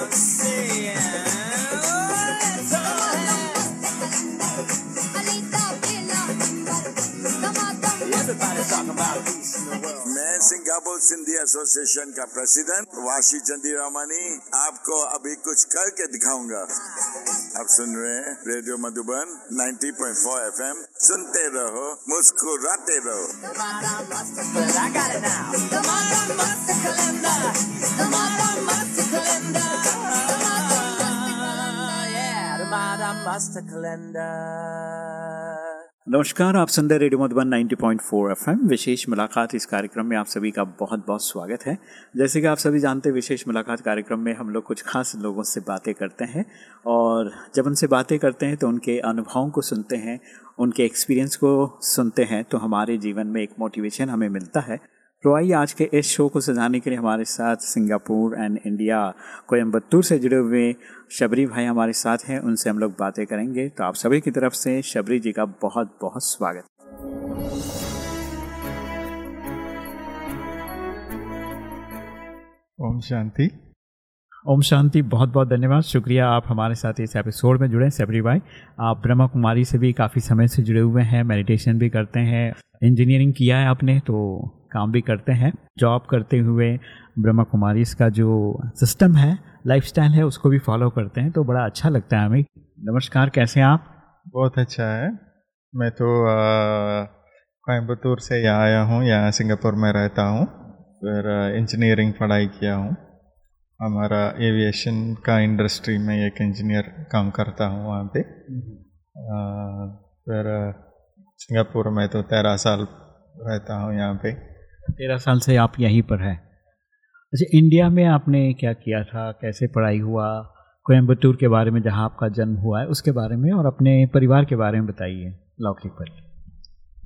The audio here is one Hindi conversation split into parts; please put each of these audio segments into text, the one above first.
मैं सिंगापुर सिंधी एसोसिएशन का प्रेसिडेंट वाशी चंदी रामानी आपको अभी कुछ करके दिखाऊँगा। आप सुन रहे हैं रेडियो मधुबन 90.4 एफएम। सुनते रहो, मुस्कुराते रहो। नमस्कार, आप सुन रहे रेडियो मधुबन 90.4 एफएम। विशेष मुलाकात इस कार्यक्रम में आप सभी का बहुत बहुत स्वागत है। जैसे कि आप सभी जानते हैं, विशेष मुलाकात कार्यक्रम में हम लोग कुछ खास लोगों से बातें करते हैं और जब उनसे बातें करते हैं तो उनके अनुभवों को सुनते हैं, उनके एक्सपीरियंस को सुनते हैं तो हमारे जीवन में एक मोटिवेशन हमें मिलता है। तो आइए आज के इस शो को सजाने के लिए हमारे साथ सिंगापुर एंड इंडिया कोयम्बतूर से जुड़े हुए शबरी भाई हमारे साथ हैं उनसे हम लोग बातें करेंगे। तो आप सभी की तरफ़ से शबरी जी का बहुत बहुत स्वागत। ओम शांति। ओम शांति बहुत बहुत धन्यवाद। शुक्रिया आप हमारे साथ इस एपिसोड में जुड़े हैं सबरी भाई। आप ब्रह्मा कुमारी से भी काफ़ी समय से जुड़े हुए हैं मेडिटेशन भी करते हैं इंजीनियरिंग किया है आपने तो काम भी करते हैं। जॉब करते हुए ब्रह्मा कुमारी का जो सिस्टम है लाइफस्टाइल है, उसको भी फॉलो करते हैं तो बड़ा अच्छा लगता है हमें। नमस्कार, कैसे हैं आप? बहुत अच्छा है। मैं तो कोयम्बतूर से यहाँ आया हूँ, यहाँ सिंगापुर में रहता हूँ, फिर इंजीनियरिंग पढ़ाई किया हूँ। हमारा एविएशन का इंडस्ट्री में एक इंजीनियर काम करता हूँ वहाँ पे। फिर, सिंगापुर में तो तेरह साल रहता हूँ यहाँ पे। तेरह साल से आप यहीं पर हैं। अच्छा इंडिया में आपने क्या किया था? कैसे पढ़ाई हुआ? कोयम्बतूर के बारे में जहाँ आपका जन्म हुआ है उसके बारे में और अपने परिवार के बारे में बताइए लौकिक पर।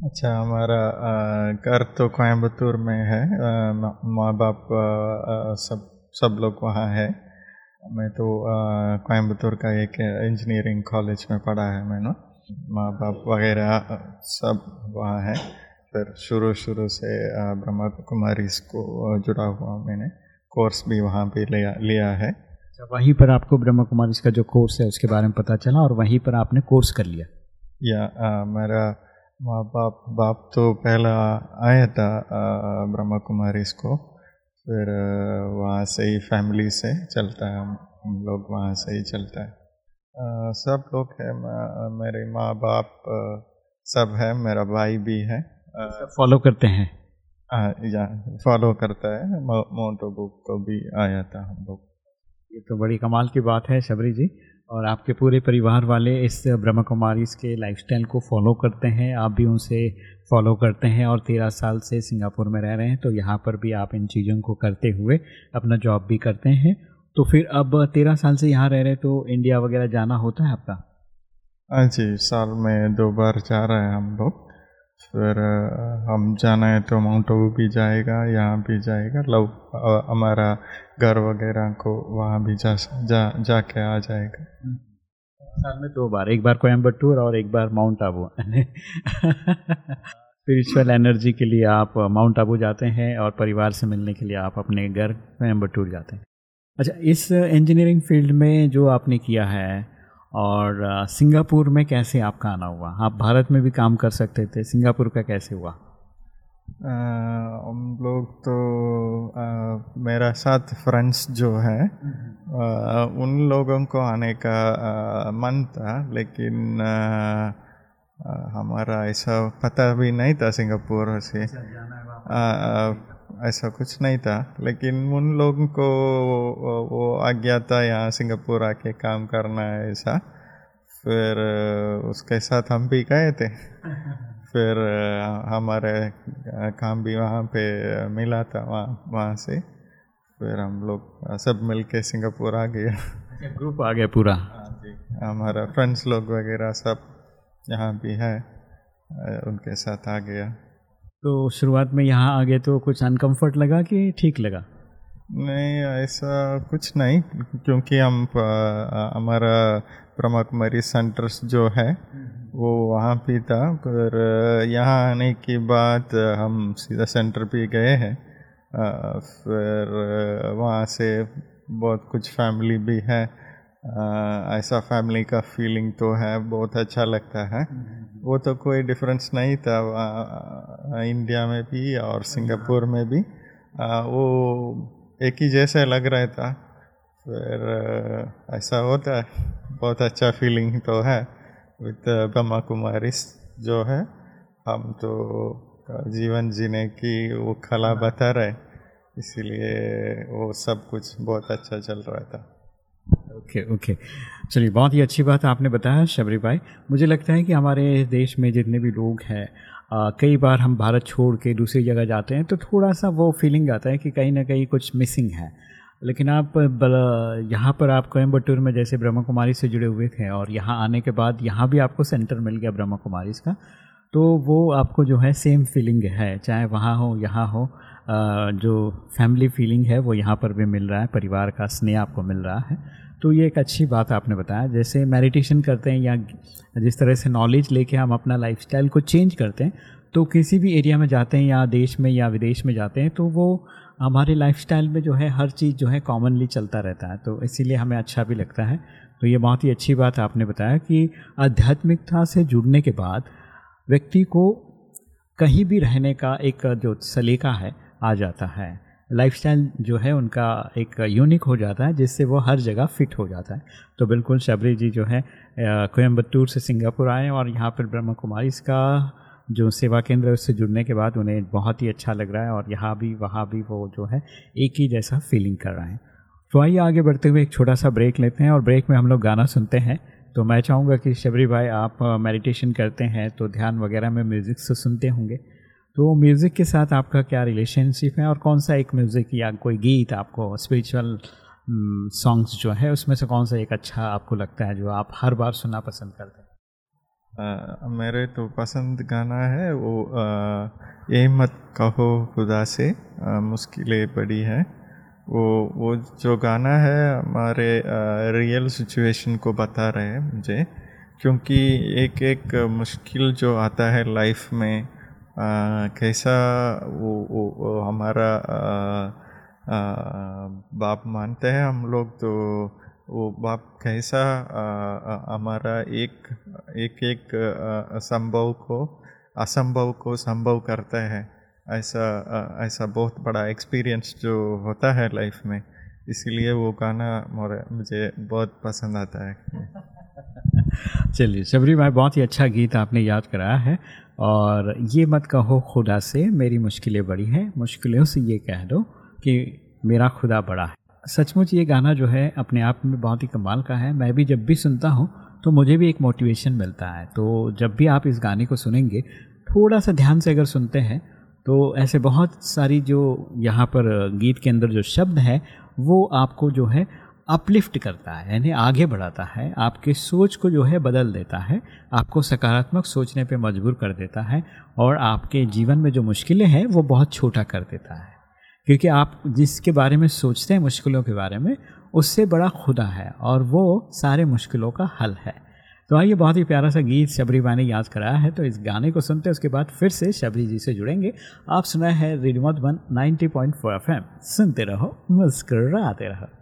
अच्छा हमारा घर तो कोयम्बतूर में है। माँ बाप अ, सब सब लोग वहाँ है। मैं तो कोयम्बतूर का एक इंजीनियरिंग कॉलेज में पढ़ा है मैंने। माँ बाप वगैरह सब वहाँ है। फिर शुरू शुरू से ब्रह्मा कुमारी को जुड़ा हुआ मैंने कोर्स भी वहाँ पे लिया लिया है। अच्छा, वहीं पर आपको ब्रह्मा कुमारी का जो कोर्स है उसके बारे में पता चला और वहीं पर आपने कोर्स कर लिया? या अ, मेरा माँ बाप बाप तो पहला आया था ब्रह्मा कुमारी को फिर वहाँ से ही फैमिली से चलता है हम लोग वहाँ से ही चलता है। अ, सब लोग हैं मेरे माँ बाप सब है मेरा भाई भी है। फॉलो करते हैं। या फॉलो करता है। मोटो बुक को भी आया था हम लोग। ये तो बड़ी कमाल की बात है शबरी जी। और आपके पूरे परिवार वाले इस ब्रह्मा कुमारी के लाइफस्टाइल को फॉलो करते हैं। आप भी उनसे फॉलो करते हैं और तेरह साल से सिंगापुर में रह रहे हैं। तो यहाँ पर भी आप इन चीज़ों को करते हुए अपना जॉब भी करते हैं। तो फिर अब तेरह साल से यहाँ रह रहे तो इंडिया वगैरह जाना होता है आपका? हाँ जी साल में दो बार जा रहे हैं हम लोग। फिर हम जाना है तो माउंट आबू भी जाएगा, यहाँ भी जाएगा, लव हमारा घर वगैरह को वहाँ भी जा जा, जाके आ जाएगा। साल में दो बार, एक बार कोयम्बटूर और एक बार माउंट आबू स्पिरिचुअल एनर्जी के लिए आप माउंट आबू जाते हैं और परिवार से मिलने के लिए आप अपने घर कोयम्बटूर जाते हैं। अच्छा इस इंजीनियरिंग फ़ील्ड में जो आपने किया है और सिंगापुर में कैसे आपका आना हुआ? आप भारत में भी काम कर सकते थे सिंगापुर का कैसे हुआ? हम लोग तो अ, मेरा साथ फ्रेंड्स जो है अ, उन लोगों को आने का अ, मन था लेकिन अ, अ, हमारा ऐसा पता भी नहीं था सिंगापुर से। अ, अ, ऐसा कुछ नहीं था। लेकिन उन लोगों को वो- वो आ गया था यहाँ सिंगापुर आके काम करना है ऐसा। फिर उसके साथ हम भी गए थे। फिर हमारे काम भी वहाँ पे मिला था वहाँ वहाँ से। फिर हम लोग सब मिलके सिंगापुर आ गया ग्रुप आ गया पूरा? हमारा फ्रेंड्स लोग वगैरह सब यहाँ भी है उनके साथ आ गया। तो शुरुआत में यहाँ आ गए तो कुछ अनकम्फर्ट लगा कि ठीक लगा? नहीं, ऐसा कुछ नहीं, क्योंकि हम हमारा ब्रह्मा कुमारी सेंटर्स जो है, वो वहाँ भी था, पर यहाँ आने के बाद हम सीधा सेंटर पे गए हैं। फिर वहाँ से बहुत कुछ फैमिली भी है ऐसा फैमिली का फीलिंग तो है बहुत अच्छा लगता है। वो तो कोई डिफरेंस नहीं था इंडिया में भी और सिंगापुर में भी। वो एक ही जैसे लग रहा था फिर ऐसा होता है बहुत अच्छा फीलिंग तो है विद ब्रह्मा कुमारी जो है। हम तो जीवन जीने की वो कला बता रहे इसीलिए वो सब कुछ बहुत अच्छा चल रहा था। ओके ओके चलिए, बहुत ही अच्छी बात आपने बताया, शबरी भाई। मुझे लगता है कि हमारे देश में जितने भी लोग हैं कई बार हम भारत छोड़ के दूसरी जगह जाते हैं तो थोड़ा सा वो फीलिंग आता है कि कहीं ना कहीं कुछ मिसिंग है। लेकिन आप यहाँ पर आप कोयम्बटूर में जैसे ब्रह्मा कुमारी से जुड़े हुए थे और यहाँ आने के बाद यहाँ भी आपको सेंटर मिल गया ब्रह्मा कुमारी का तो वो आपको जो है सेम फीलिंग है, चाहे वहाँ हो, यहाँ हो। जो फैमिली फीलिंग है, वो यहाँ पर भी मिल रहा है, परिवार का स्नेह आपको मिल रहा है। तो ये एक अच्छी बात आपने बताया, जैसे मेडिटेशन करते हैं या जिस तरह से नॉलेज लेके हम अपना लाइफस्टाइल को चेंज करते हैं तो किसी भी एरिया में जाते हैं या देश में या विदेश में जाते हैं तो वो हमारे लाइफस्टाइल में जो है, हर चीज़ जो है कॉमनली चलता रहता है। तो इसीलिए हमें अच्छा भी लगता है। तो ये बहुत ही अच्छी बात आपने बताया कि आध्यात्मिकता से जुड़ने के बाद व्यक्ति को कहीं भी रहने का एक जो सलीका है आ जाता है। लाइफस्टाइल जो है उनका एक यूनिक हो जाता है, जिससे वो हर जगह फिट हो जाता है। तो बिल्कुल शबरी जी जो है कोयम्बटूर से सिंगापुर आए और यहाँ पर ब्रह्मा कुमारी इसका जो सेवा केंद्र है, उससे जुड़ने के बाद उन्हें बहुत ही अच्छा लग रहा है और यहाँ भी, वहाँ भी वो जो है, एक ही जैसा फीलिंग कर रहे हैं। तो आइए आगे बढ़ते हुए एक छोटा सा ब्रेक लेते हैं और ब्रेक में हम लोग गाना सुनते हैं। तो मैं चाहूँगा कि शबरी भाई आप मेडिटेशन करते हैं तो ध्यान वगैरह में म्यूज़िक से सुनते होंगे। तो म्यूज़िक के साथ आपका क्या रिलेशनशिप है? और कौन सा एक म्यूज़िक या कोई गीत आपको स्पिरिचुअल सॉन्ग्स जो है, उसमें से कौन सा एक अच्छा आपको लगता है जो आप हर बार सुनना पसंद करते हैं? मेरे तो पसंद गाना है वो ये मत कहो खुदा से मुश्किलें बड़ी है। वो वो जो गाना है हमारे रियल सिचुएशन को बता रहे हैं मुझे, क्योंकि एक एक मुश्किल जो आता है लाइफ में आ, कैसा वो, वो, वो हमारा आ, आ, बाप मानते हैं हम लोग? तो वो बाप कैसा हमारा एक एक एक संभव को असंभव को संभव करता है? ऐसा ऐसा बहुत बड़ा एक्सपीरियंस जो होता है लाइफ में। इसीलिए वो गाना मुझे बहुत पसंद आता है। चलिए शबरी भाई बहुत ही अच्छा गीत आपने याद कराया है। और ये मत कहो खुदा से, मेरी मुश्किलें बड़ी हैं, मुश्किलों से ये कह दो कि मेरा खुदा बड़ा है। सचमुच ये गाना जो है अपने आप में बहुत ही कमाल का है। मैं भी जब भी सुनता हूँ तो मुझे भी एक मोटिवेशन मिलता है। तो जब भी आप इस गाने को सुनेंगे थोड़ा सा ध्यान से अगर सुनते हैं तो ऐसे बहुत सारी जो यहाँ पर गीत के अंदर जो शब्द है, वो आपको जो है अपलिफ्ट करता है, यानी आगे बढ़ाता है, आपके सोच को जो है बदल देता है, आपको सकारात्मक सोचने पे मजबूर कर देता है और आपके जीवन में जो मुश्किलें हैं, वो बहुत छोटा कर देता है। क्योंकि आप जिसके बारे में सोचते हैं, मुश्किलों के बारे में, उससे बड़ा खुदा है और वो सारे मुश्किलों का हल है। तो आइए बहुत ही प्यारा सा गीत शबरी बा ने याद कराया है तो इस गाने को सुनते हैं, उसके बाद फिर से शबरी जी से जुड़ेंगे। आप सुनाए हैं रेडियो मधुबन 90.4 एफएम सुनते रहो, मुस्कराते रहो।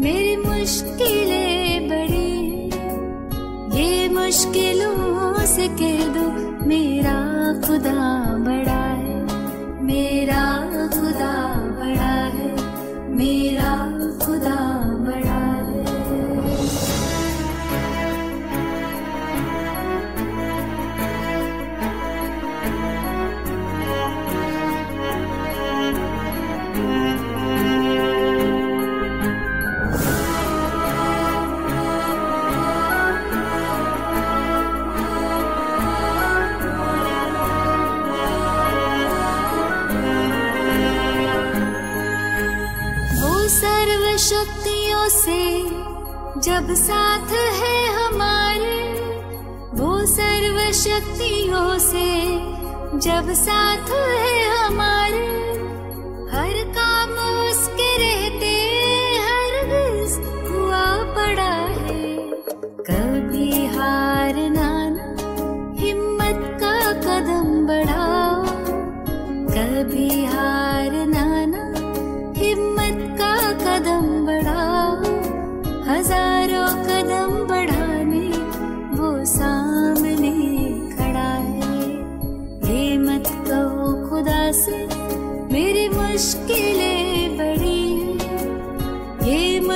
मेरी मुश्किलें बड़ी ये मुश्किलों से कह दो, मेरा खुदा बड़ा है। मेरा खुदा बड़ा है। मेरा खुदा जब साथ है हमारे, वो सर्वशक्तियों से। जब साथ है हमारे, हर काम उसके रहते हर हुआ पड़ा है। कभी हार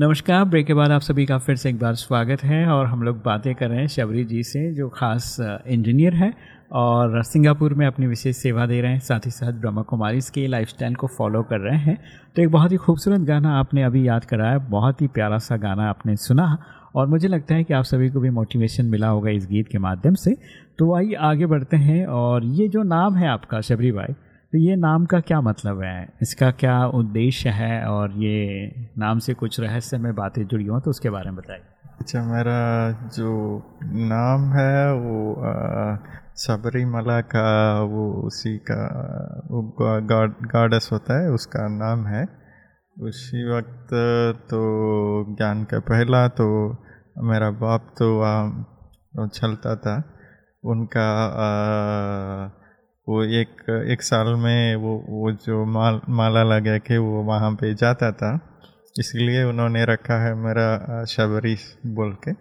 नमस्कार, ब्रेक के बाद आप सभी का फिर से एक बार स्वागत है और हम लोग बातें कर रहे हैं शबरी जी से, जो खास इंजीनियर है और सिंगापुर में अपनी विशेष सेवा दे रहे हैं। साथ ही साथ ब्रह्मा कुमारी के लाइफस्टाइल को फॉलो कर रहे हैं। तो एक बहुत ही खूबसूरत गाना आपने अभी याद कराया, बहुत ही प्यारा सा गाना आपने सुना और मुझे लगता है कि आप सभी को भी मोटिवेशन मिला होगा इस गीत के माध्यम से। तो आइए आगे बढ़ते हैं और ये जो नाम है आपका, शबरी भाई तो ये नाम का क्या मतलब है? इसका क्या उद्देश्य है? और ये नाम से कुछ रहस्यमय बातें जुड़ी हों तो उसके बारे में बताइए। अच्छा मेरा जो नाम है वो सबरीमला का वो उसी का वो गॉड होता है उसका नाम है। उसी वक्त तो ज्ञान का पहला तो मेरा बाप तो वहाँ चलता था। उनका अ, वो एक एक साल में वो वो जो माल माला लगा के वो वहाँ पे जाता था। इसलिए उन्होंने रखा है मेरा शबरी बोल के। अ,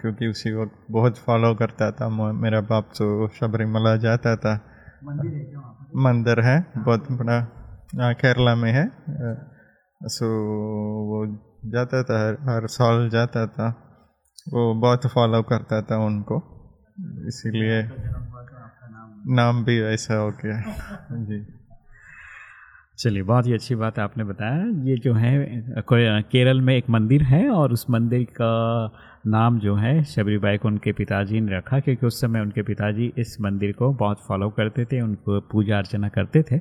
क्योंकि उसी वक्त बहुत फॉलो करता था मेरा बाप तो शबरीमला जाता था। मंदिर है बहुत बड़ा केरला में है। सो वो जाता था हर, हर साल जाता था। वो बहुत फॉलो करता था उनको। इसीलिए नाम भी वैसा हो गया। जी। चलिए बहुत ही अच्छी बात आपने बताया। ये जो है केरल में एक मंदिर है और उस मंदिर का नाम जो है शबरी बाई को उनके पिताजी ने रखा क्योंकि उस समय उनके पिताजी इस मंदिर को बहुत फॉलो करते थे उनको पूजा अर्चना करते थे।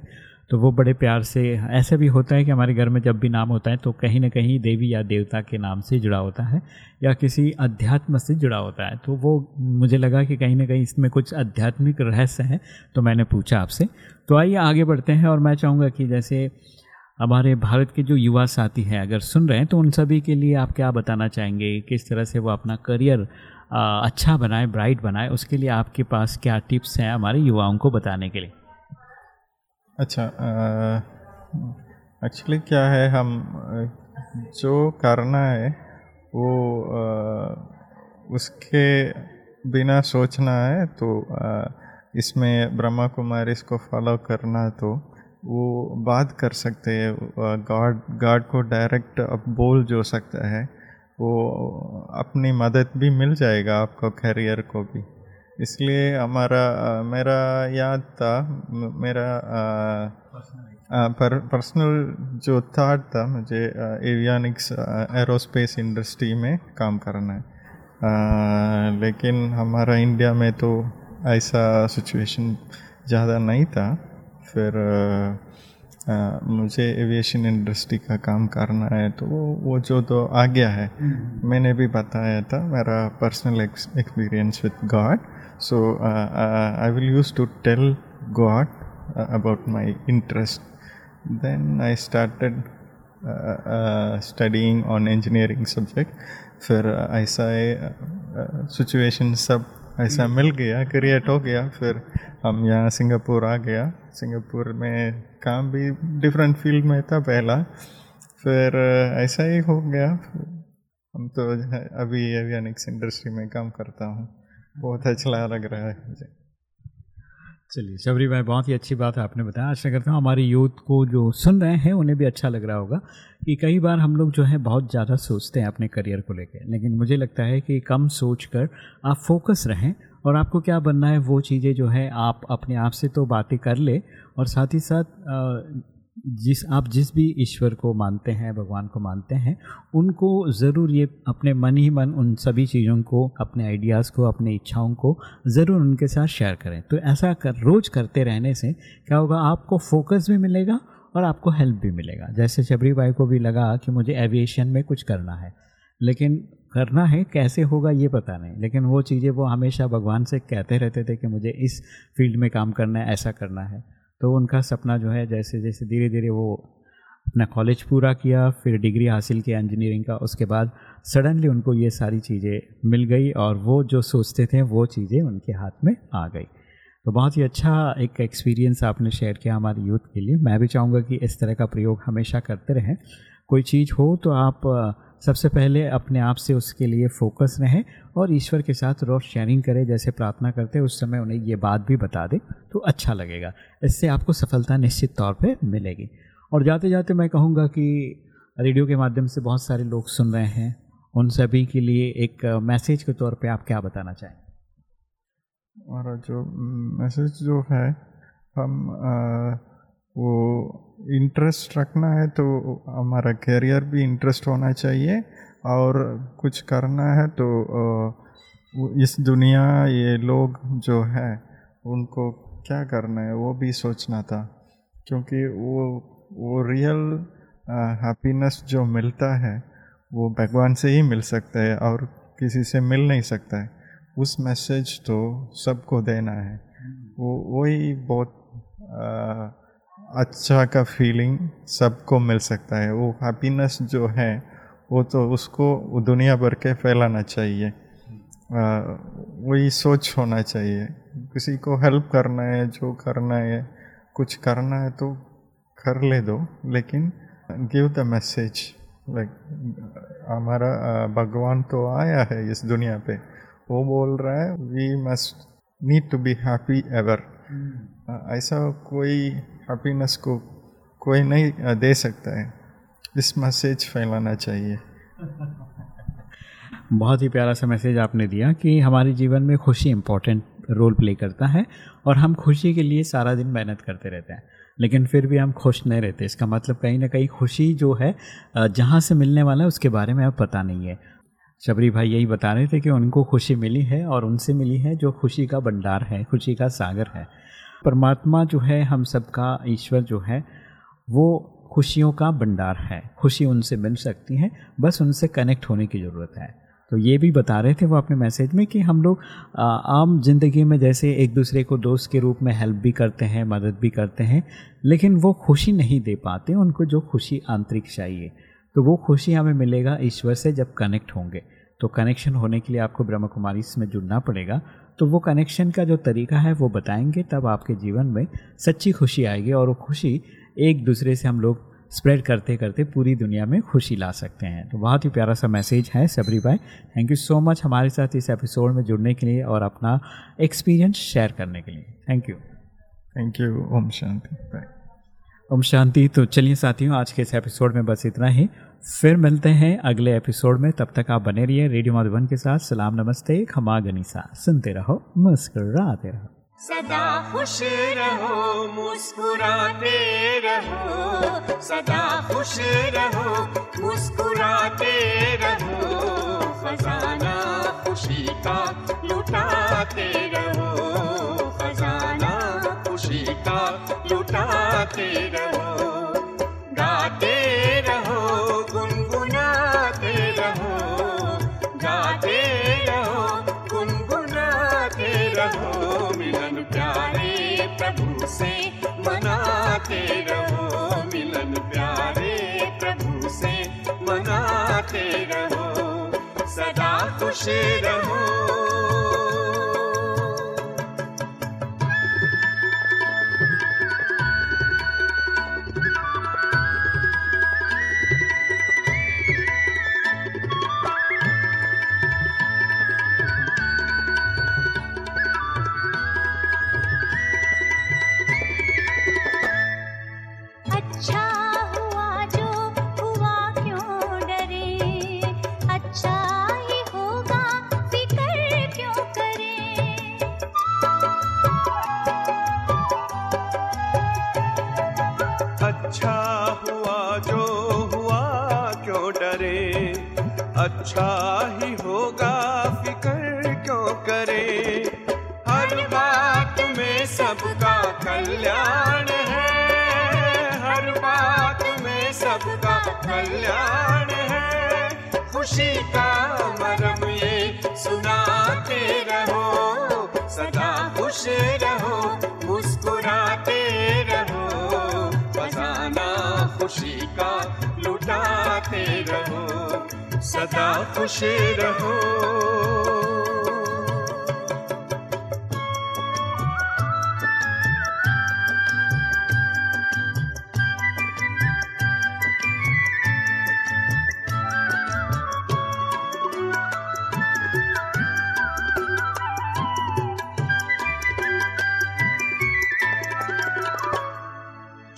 तो वो बड़े प्यार से, ऐसा भी होता है कि हमारे घर में जब भी नाम होता है तो कहीं ना कहीं देवी या देवता के नाम से जुड़ा होता है या किसी अध्यात्म से जुड़ा होता है। तो वो, मुझे लगा कि कहीं ना कहीं इसमें कुछ आध्यात्मिक रहस्य है तो मैंने पूछा आपसे। तो आइए आगे बढ़ते हैं और मैं चाहूँगा कि जैसे हमारे भारत के जो युवा साथी हैं, अगर सुन रहे हैं तो उन सभी के लिए आप क्या बताना चाहेंगे? किस तरह से वो अपना करियर अच्छा बनाए, ब्राइट बनाए, उसके लिए आपके पास क्या टिप्स हैं हमारे युवाओं को बताने के लिए? अच्छा एक्चुअली क्या है हम जो करना है वो अ, उसके बिना सोचना है तो अ, इसमें ब्रह्मा कुमारी इसको फॉलो करना तो वो बात कर सकते हैं गॉड गॉड को डायरेक्ट अब बोल जो सकता है वो अपनी मदद भी मिल जाएगा आपको करियर को भी। इसलिए हमारा मेरा याद था मेरा पर पर्सनल जो थाट था मुझे एवियनिक्स एरोस्पेस इंडस्ट्री में काम करना है। आ, लेकिन हमारा इंडिया में तो ऐसा सिचुएशन ज़्यादा नहीं था। फिर आ, मुझे एविएशन इंडस्ट्री का काम करना है तो वो जो तो आ गया है मैंने भी बताया था मेरा personal experience with God so I will use to tell God about my interest. Then i started uh, uh, studying on engineering subject. फिर ऐसा सिचुएशन सब ऐसा मिल गया क्रिएट हो गया फिर हम यहाँ सिंगापुर आ गया सिंगापुर में काम भी डिफरेंट फ़ील्ड में था पहला फिर ऐसा ही हो गया हम तो अभी एवियनिक्स इंडस्ट्री में काम करता हूँ बहुत अच्छा लग रहा है मुझे। चलिए, शबरी भाई, बहुत ही अच्छी बात है आपने बताया। आशा करता हूँ हमारे यूथ को जो सुन रहे हैं, उन्हें भी अच्छा लग रहा होगा कि कई बार हम लोग जो है बहुत ज़्यादा सोचते हैं अपने करियर को लेकर लेकिन मुझे लगता है कि कम सोच कर आप फोकस रहें और आपको क्या बनना है, वो चीज़ें जो है आप अपने आप से तो बातें कर ले और साथ ही साथ जिस, आप जिस भी ईश्वर को मानते हैं, भगवान को मानते हैं, उनको ज़रूर ये अपने मन ही मन उन सभी चीज़ों को, अपने आइडियाज़ को, अपने इच्छाओं को ज़रूर उनके साथ शेयर करें। तो ऐसा कर, रोज़ करते रहने से क्या होगा, आपको फोकस भी मिलेगा और आपको हेल्प भी मिलेगा। जैसे शबरी भाई को भी लगा कि मुझे एविएशन में कुछ करना है, लेकिन करना है कैसे होगा ये पता नहीं, लेकिन वो चीज़ें वो हमेशा भगवान से कहते रहते थे कि मुझे इस फ़ील्ड में काम करना है, ऐसा करना है। तो उनका सपना जो है, जैसे जैसे धीरे धीरे वो अपना कॉलेज पूरा किया, फिर डिग्री हासिल किया इंजीनियरिंग का, उसके बाद सडनली उनको ये सारी चीज़ें मिल गई और वो जो सोचते थे, वो चीज़ें उनके हाथ में आ गई। तो बहुत ही अच्छा एक एक्सपीरियंस आपने शेयर किया हमारे यूथ के लिए। मैं भी चाहूँगा कि इस तरह का प्रयोग हमेशा करते रहें। कोई चीज़ हो तो आप सबसे पहले अपने आप से उसके लिए फोकस रहें और ईश्वर के साथ रोज शेयरिंग करें जैसे प्रार्थना करते उस समय उन्हें ये बात भी बता दें तो अच्छा लगेगा। इससे आपको सफलता निश्चित तौर पे मिलेगी। और जाते जाते मैं कहूँगा कि रेडियो के माध्यम से बहुत सारे लोग सुन रहे हैं। उन सभी के लिए एक मैसेज के तौर पे आप क्या बताना चाहें? और जो मैसेज जो है हम आ, वो इंटरेस्ट रखना है तो हमारा करियर भी इंटरेस्ट होना चाहिए और कुछ करना है तो इस दुनिया ये लोग जो है उनको क्या करना है वो भी सोचना था। क्योंकि वो वो रियल हैप्पीनेस जो मिलता है वो भगवान से ही मिल सकता है और किसी से मिल नहीं सकता है। उस मैसेज तो सबको देना है। वो वही बहुत आ, अच्छा का फीलिंग सबको मिल सकता है। वो हैप्पीनेस जो है, वो तो उसको दुनिया भर के फैलाना चाहिए। वही सोच होना चाहिए। किसी को हेल्प करना है, जो करना है, कुछ करना है तो कर ले दो, लेकिन गिव द मैसेज लाइक हमारा भगवान तो आया है इस दुनिया पे। वो बोल रहा है we must need to be happy ever ऐसा कोई हैप्पीनेस को कोई नहीं दे सकता है। इस मैसेज फैलाना चाहिए। बहुत ही प्यारा सा मैसेज आपने दिया कि हमारे जीवन में खुशी इम्पोर्टेंट रोल प्ले करता है और हम खुशी के लिए सारा दिन मेहनत करते रहते हैं। लेकिन फिर भी हम खुश नहीं रहते। इसका मतलब कहीं ना कहीं खुशी जो है जहाँ से मिलने वाला है, उसके बारे में अब पता नहीं है। शबरी भाई यही बता रहे थे कि उनको खुशी मिली है और उनसे मिली है जो खुशी का भंडार है, खुशी का सागर है। परमात्मा जो है, हम सबका, ईश्वर जो है, वो खुशियों का भंडार है। खुशी उनसे मिल सकती है, बस उनसे कनेक्ट होने की ज़रूरत है। तो ये भी बता रहे थे वो अपने मैसेज में कि हम लोग आम ज़िंदगी में जैसे एक दूसरे को दोस्त के रूप में हेल्प भी करते हैं, मदद भी करते हैं, लेकिन वो खुशी नहीं दे पाते, उनको जो खुशी आंतरिक चाहिए। तो वो खुशी हमें मिलेगा ईश्वर से जब कनेक्ट होंगे। तो कनेक्शन होने के लिए आपको ब्रह्म कुमारी इसमें जुड़ना पड़ेगा। तो वो कनेक्शन का जो तरीका है, वो बताएँगे, तब आपके जीवन में सच्ची खुशी आएगी और वो खुशी एक दूसरे से हम लोग स्प्रेड करते करते पूरी दुनिया में खुशी ला सकते हैं। तो बहुत ही प्यारा सा मैसेज है, सबरी भाई। थैंक यू सो मच हमारे साथ इस एपिसोड में जुड़ने के लिए और अपना एक्सपीरियंस शेयर करने के लिए। Thank you thank you Om Shanti. Bye Om Shanti. तो चलिए साथियों, आज के इस एपिसोड में बस इतना ही। फिर मिलते हैं अगले एपिसोड में। तब तक आप बने रहिए रेडियो मधुबन के साथ। सलाम, नमस्ते, खमा, गनीसा। सुनते रहो, मुस्कुराते रहो। सदा खुश रहो, मुस्कुराते रहो। सदा खुश रहो, मुस्कुराते रहो। खजाना खुशी का लुटाते रहो। लुटाते रहो, गाते रहो, गुनगुनाते रहो, गाते रहो, गुनगुनाते रहो, मिलन प्यारे प्रभु से मनाते रहो, मिलन प्यारे प्रभु से मनाते रहो, सदा खुश रहो। कल्याण है। खुशी का मरम ये सुनाते रहो। सदा खुश रहो, मुस्कुराते रहो। खजाना खुशी का, लुटाते रहो। सदा खुश रहो।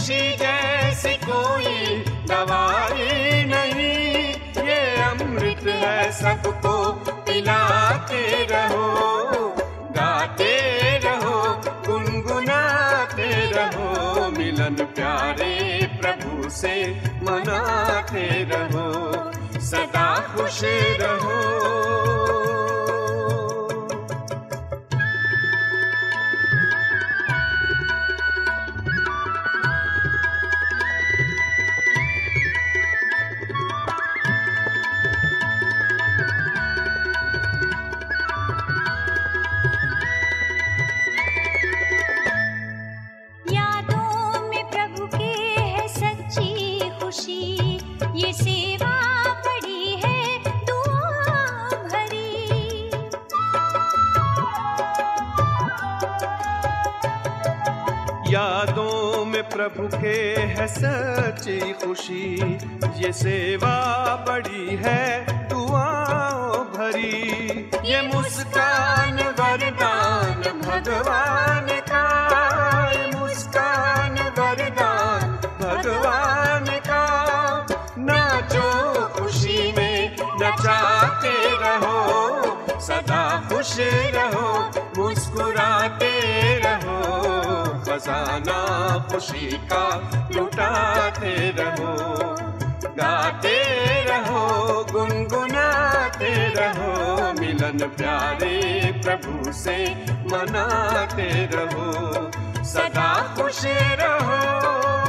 खुशी जैसी कोई दवा ही नहीं। ये अमृत है सबको, पिलाते रहो, गाते रहो, गुनगुनाते रहो, मिलन प्यारे प्रभु से मनाते रहो, सदा खुश रहो। खुशी ये सेवा बड़ी है दुआओं भरी। ये मुस्कान वरदान भगवान का। मुस्कान वरदान भगवान का। नाचो खुशी में नचाते रहो सदा खुश रहो मुस्कुराते रहो। खजाना खुशी का लुटाते रहो, गाते रहो, गुनगुनाते रहो, मिलन प्यारे प्रभु से मनाते रहो, सदा खुश रहो।